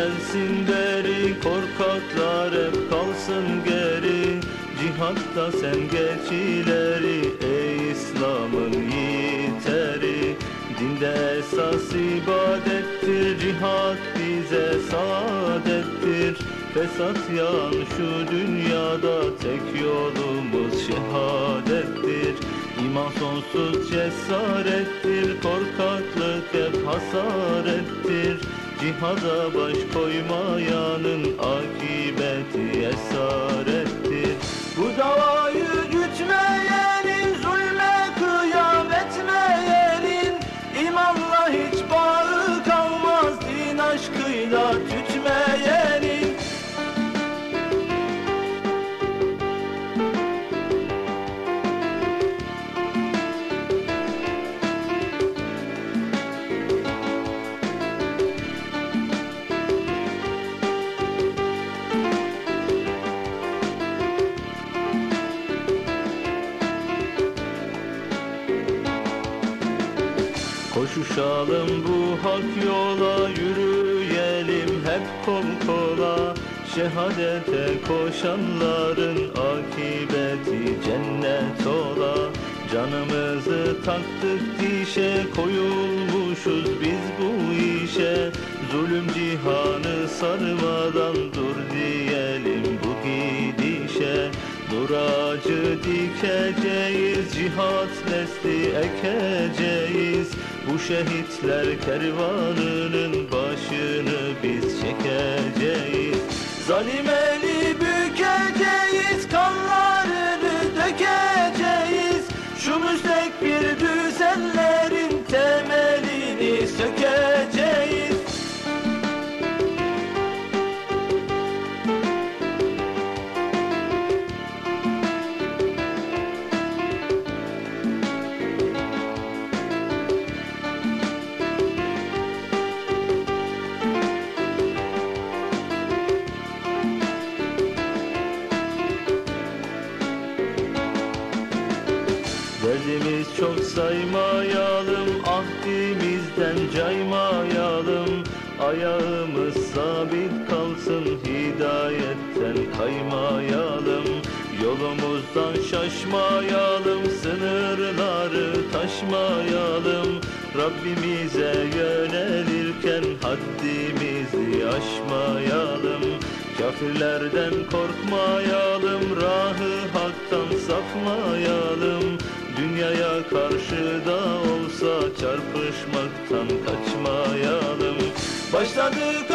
Gelmesin beri korkaklar hep kalsın geri. Cihatta sen geç ileri ey İslam'ın yiğitleri Dinde esas ibadettir cihat bize saadettir. Fesat yan şu dünyada tek yolumuz şehadettir. İman sonsuz cesarettir Korkaklık hep hasarettir Cihada baş koymayanın akibeti esarettir. Bu davayı gütmeyenin zulme kıyam etmeyenin İmanla hiç bağı kalmaz din aşkıyla tütmeyenin Koşuşalım bu hak yola yürüyelim hep kol kola. Şehadete koşanların akibeti cennet ola. Canımızı taktık dişe koyulmuşuz biz bu işe. Zulüm cihanı sarmadan dur diyelim bu gidişe Nur ağacı dikeceğiz, cihat nesli ekeceğiz. Bu şehitler kervanının başını biz çekeceğiz. Zalim eli bükeceğiz, Derdimiz çok saymayalım Ahdimizden caymayalım. Ayağımız sabit kalsın Hidayetten kaymayalım. Yolumuzdan şaşmayalım Sınırları taşmayalım. Rabbimize yönelirken Haddimizi aşmayalım. Kafirlerden korkmayalım Rahı haktan sapmayalım Dünyaya karşı da olsa çarpışmaktan kaçmayalım. Başladık